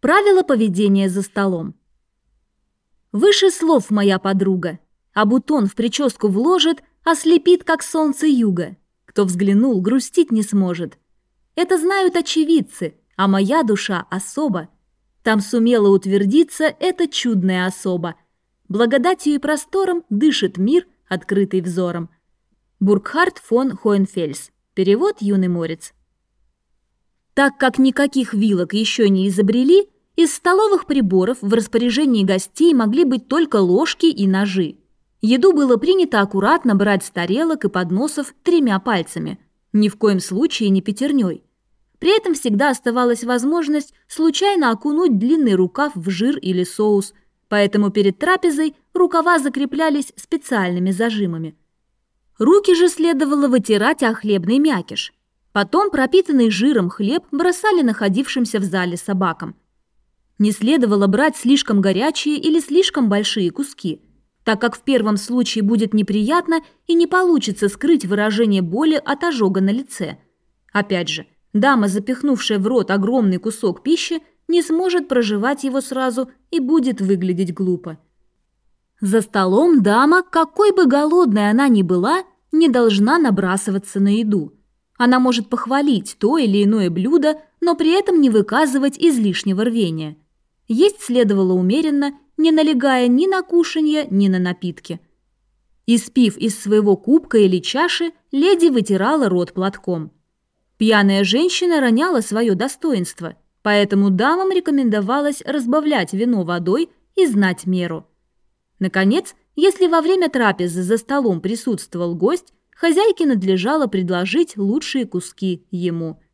Правила поведения за столом. Выше слов моя подруга, а бутон в прическу вложит, ослепит, как солнце юга. Кто взглянул, грустить не сможет. Это знают очевидцы, а моя душа особо. Там сумела утвердиться эта чудная особа. Благодатью и простором дышит мир, открытый взором. Бургхард фон Хоенфельс. Перевод «Юный морец». Так как никаких вилок еще не изобрели, из столовых приборов в распоряжении гостей могли быть только ложки и ножи. Еду было принято аккуратно брать с тарелок и подносов тремя пальцами, ни в коем случае не пятерней. При этом всегда оставалась возможность случайно окунуть длинный рукав в жир или соус, поэтому перед трапезой рукава закреплялись специальными зажимами. Руки же следовало вытирать о хлебный мякиш – Потом пропитанный жиром хлеб бросали находившимся в зале собакам. Не следовало брать слишком горячие или слишком большие куски, так как в первом случае будет неприятно и не получится скрыть выражение боли от ожога на лице. Опять же, дама, запихнувшая в рот огромный кусок пищи, не сможет проживать его сразу и будет выглядеть глупо. За столом дама, какой бы голодной она ни была, не должна набрасываться на еду – она может похвалить то или иное блюдо, но при этом не выказывать излишнего рвения. Есть следовало умеренно, не налегая ни на кушанье, ни на напитки. Испив из своего кубка или чаши, леди вытирала рот платком. Пьяная женщина роняла свое достоинство, поэтому дамам рекомендовалось разбавлять вино водой и знать меру. Наконец, если во время трапезы за столом присутствовал гость, хозяйке надлежало предложить лучшие куски ему –